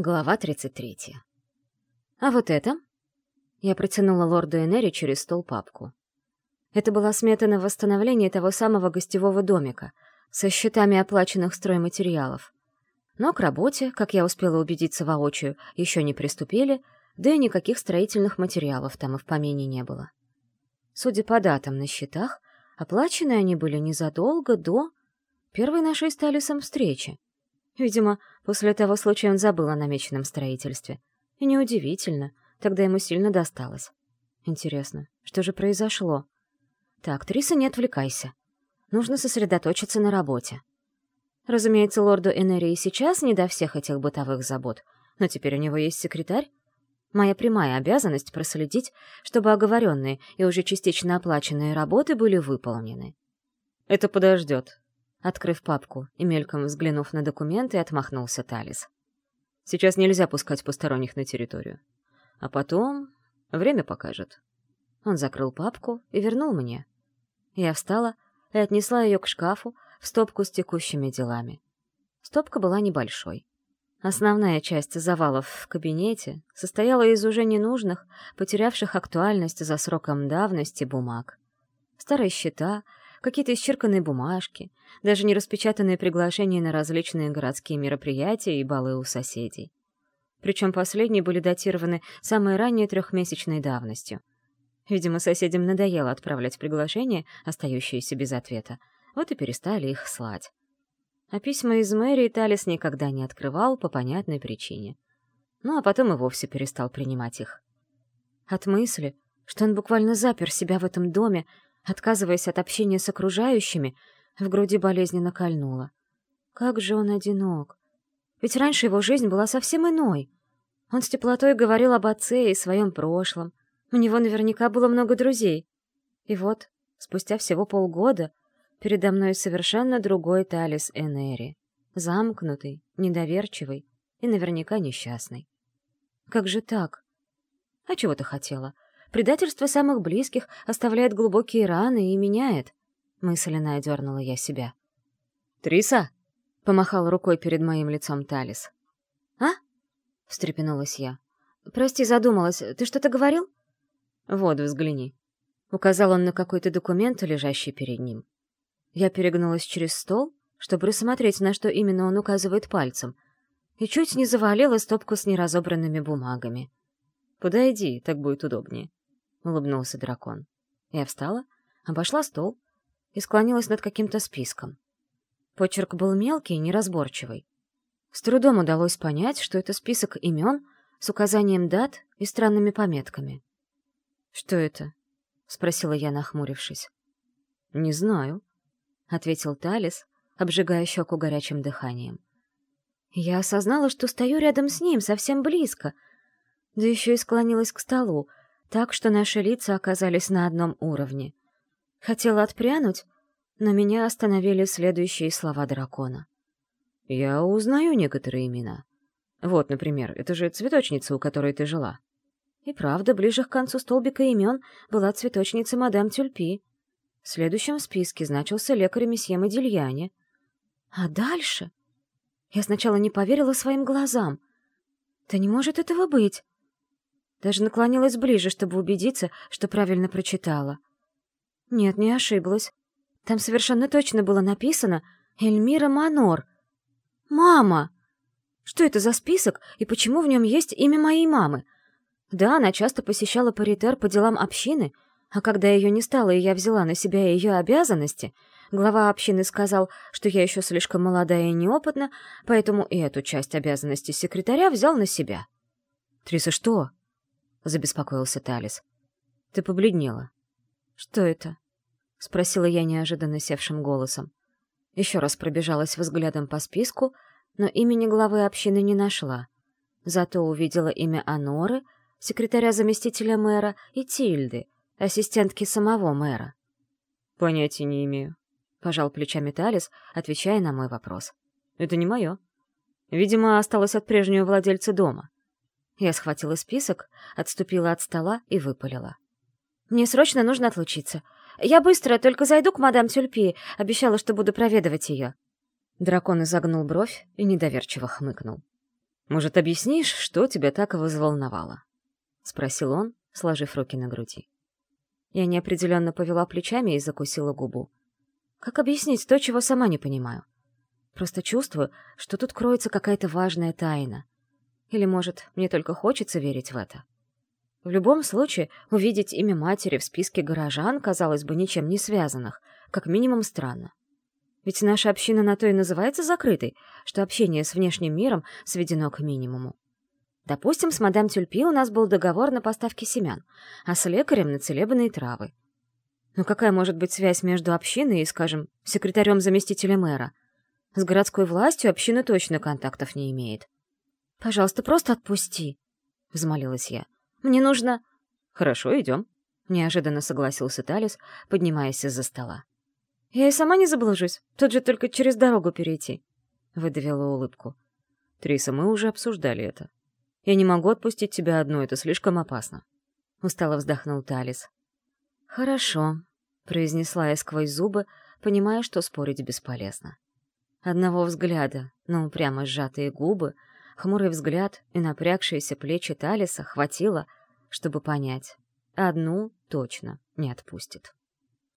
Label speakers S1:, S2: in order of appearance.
S1: Глава 33. А вот это? Я протянула лорду Энери через стол папку. Это была смета на восстановление того самого гостевого домика со счетами оплаченных стройматериалов. Но к работе, как я успела убедиться воочию, еще не приступили, да и никаких строительных материалов там и в помине не было. Судя по датам на счетах, оплачены они были незадолго до первой нашей с Талисом встречи. Видимо, после того случая он забыл о намеченном строительстве. И неудивительно, тогда ему сильно досталось. Интересно, что же произошло? Так, Триса, не отвлекайся. Нужно сосредоточиться на работе. Разумеется, лорду Энери сейчас не до всех этих бытовых забот, но теперь у него есть секретарь. Моя прямая обязанность проследить, чтобы оговоренные и уже частично оплаченные работы были выполнены.
S2: «Это подождет»,
S1: Открыв папку и мельком взглянув на документы, отмахнулся Талис.
S2: «Сейчас нельзя пускать посторонних на территорию. А потом... время покажет».
S1: Он закрыл папку и вернул мне. Я встала и отнесла ее к шкафу в стопку с текущими делами. Стопка была небольшой. Основная часть завалов в кабинете состояла из уже ненужных, потерявших актуальность за сроком давности бумаг. Старые счета — какие-то исчерканные бумажки, даже не распечатанные приглашения на различные городские мероприятия и балы у соседей. Причем последние были датированы самой ранней трехмесячной давностью. Видимо, соседям надоело отправлять приглашения, остающиеся без ответа, вот и перестали их слать. А письма из мэрии Талис никогда не открывал по понятной причине. Ну а потом и вовсе перестал принимать их. От мысли, что он буквально запер себя в этом доме, Отказываясь от общения с окружающими, в груди болезненно кольнуло. Как же он одинок. Ведь раньше его жизнь была совсем иной. Он с теплотой говорил об отце и своем прошлом. У него наверняка было много друзей. И вот, спустя всего полгода, передо мной совершенно другой Талис Энери. Замкнутый, недоверчивый и наверняка несчастный. Как же так? А чего ты хотела? — Предательство самых близких оставляет глубокие раны и меняет. Мысленно одернула я себя.
S2: «Триса!»
S1: — помахал рукой перед моим лицом Талис. «А?» — встрепенулась я. «Прости, задумалась. Ты что-то говорил?»
S2: «Вот, взгляни».
S1: Указал он на какой-то документ, лежащий перед ним. Я перегнулась через стол, чтобы рассмотреть, на что именно он указывает пальцем, и чуть не завалила стопку с неразобранными бумагами.
S2: «Подойди, так будет удобнее».
S1: — улыбнулся дракон. Я встала, обошла стол и склонилась над каким-то списком. Почерк был мелкий и неразборчивый. С трудом удалось понять, что это список имен с указанием дат и странными пометками. «Что это?» — спросила я, нахмурившись.
S2: «Не знаю», —
S1: ответил Талис, обжигая щеку горячим дыханием. Я осознала, что стою рядом с ним, совсем близко, да еще и склонилась к столу, так что наши лица оказались на одном уровне. Хотела отпрянуть, но меня остановили следующие слова дракона.
S2: «Я узнаю некоторые имена. Вот, например, это же цветочница, у которой ты жила».
S1: И правда, ближе к концу столбика имен была цветочница мадам Тюльпи. В следующем списке значился лекарь месье Модильяне. А дальше? Я сначала не поверила своим глазам. Да не может этого быть. Даже наклонилась ближе, чтобы убедиться, что правильно прочитала. Нет, не ошиблась. Там совершенно точно было написано «Эльмира Манор». «Мама!» Что это за список и почему в нем есть имя моей мамы? Да, она часто посещала паритер по делам общины, а когда ее не стало и я взяла на себя ее обязанности, глава общины сказал, что я еще слишком молодая и неопытна, поэтому и эту часть обязанностей секретаря взял на себя.
S2: «Триса, что?»
S1: — забеспокоился Талис.
S2: «Ты побледнела».
S1: «Что это?» — спросила я неожиданно севшим голосом. Еще раз пробежалась взглядом по списку, но имени главы общины не нашла. Зато увидела имя Аноры, секретаря-заместителя мэра, и Тильды, ассистентки самого мэра.
S2: «Понятия не имею», — пожал плечами Талис, отвечая на мой вопрос. «Это не мое. Видимо, осталось от прежнего владельца дома.
S1: Я схватила список, отступила от стола и выпалила. «Мне срочно нужно отлучиться. Я быстро, только зайду к мадам Тюльпи. Обещала, что буду проведывать ее». Дракон изогнул бровь и недоверчиво хмыкнул.
S2: «Может, объяснишь, что тебя так взволновало?» — спросил он, сложив руки на груди.
S1: Я неопределенно повела плечами и закусила губу. Как объяснить то, чего сама не понимаю? Просто чувствую, что тут кроется какая-то важная тайна. Или, может, мне только хочется верить в это? В любом случае, увидеть имя матери в списке горожан, казалось бы, ничем не связанных, как минимум странно. Ведь наша община на то и называется закрытой, что общение с внешним миром сведено к минимуму. Допустим, с мадам Тюльпи у нас был договор на поставки семян, а с лекарем на целебные травы. Но какая может быть связь между общиной и, скажем, секретарем-заместителя мэра? С городской властью община точно контактов не имеет. «Пожалуйста, просто отпусти», — взмолилась я. «Мне нужно...»
S2: «Хорошо, идем», — неожиданно согласился Талис, поднимаясь из-за стола.
S1: «Я и сама не заблужусь, тут же только через дорогу перейти», — выдавила улыбку.
S2: «Триса, мы уже обсуждали это. Я не могу отпустить тебя одну, это слишком опасно».
S1: Устало вздохнул Талис. «Хорошо», — произнесла я сквозь зубы, понимая, что спорить бесполезно. Одного взгляда на упрямо сжатые губы, хмурый взгляд и напрягшиеся плечи Талиса хватило, чтобы понять. Одну точно не отпустит.